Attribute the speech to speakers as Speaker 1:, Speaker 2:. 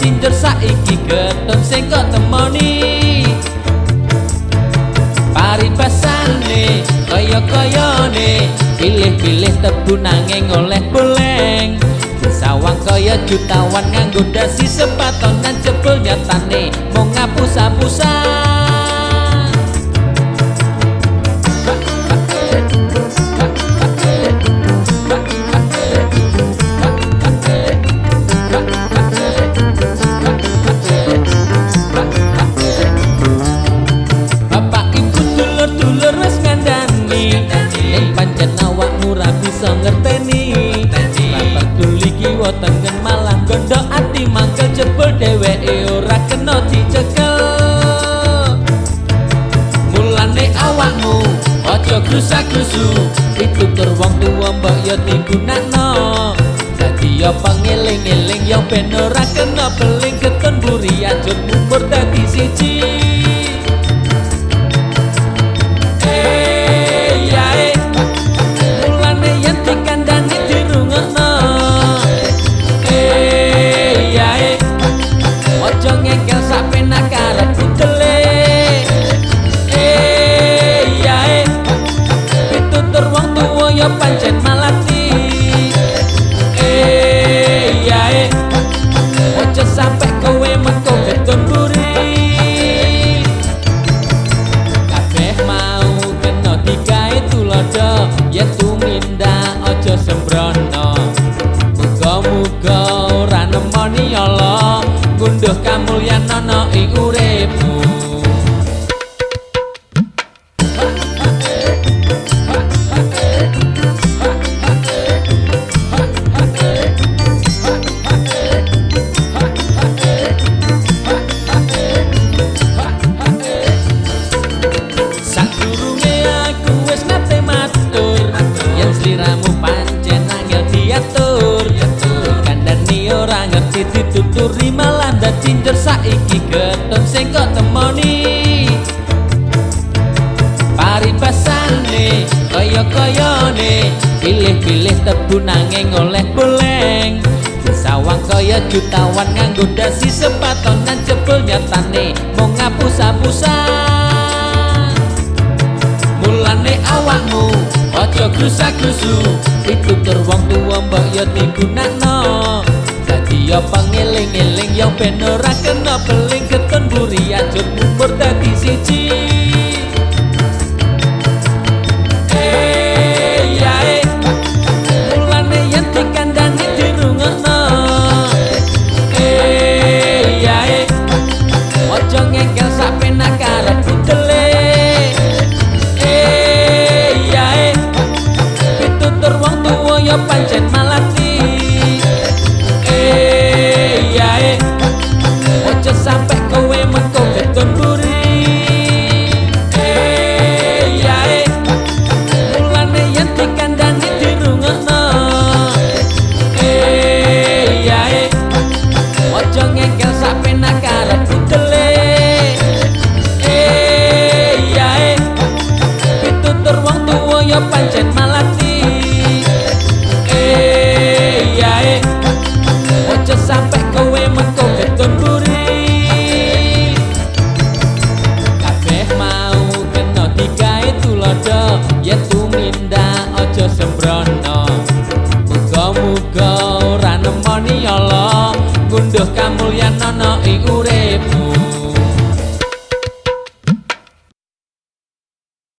Speaker 1: tinjer saiki keton sing kok temoni. Paribasane kaya-kayane pilih-pilih tebu nanging oleh boleng sawang kaya jutawan nganggo dasi sepatonan jebul nyatane mau ngapus-apusan ngerteni. Ra peduli kiwa tengen malah gondok ati mangkel jebul dheweke ora kena dicekel. Mulane awakmu aja grusak-grusu Ditutur wong tuwa mbok ya digunakno. Dadi ya pengeling-eling ya ben ora kena beling. Keton buri ajur mumur dadi siji cho nghe kéo ngunduh kamulyan ana ing uripmu. Sadurunge njer saiki keton sing kok temoni Paribasane kaya-kayane pilih-pilih tebu nanging oleh boleng Sawang kaya jutawan nganggo dasi sepatonan jebul nyatane mau ngapus-apusan. Mulane awakmu aja grusak-grusu Ditutur wong tuwa mbok ya digunakno. Dadi ya pengeling-eling ya ben ora kena beling. Keton buri ajur mumur dadi siji sembrono muga-muga ora nemoni Allah ngunduh kamulyan ana ing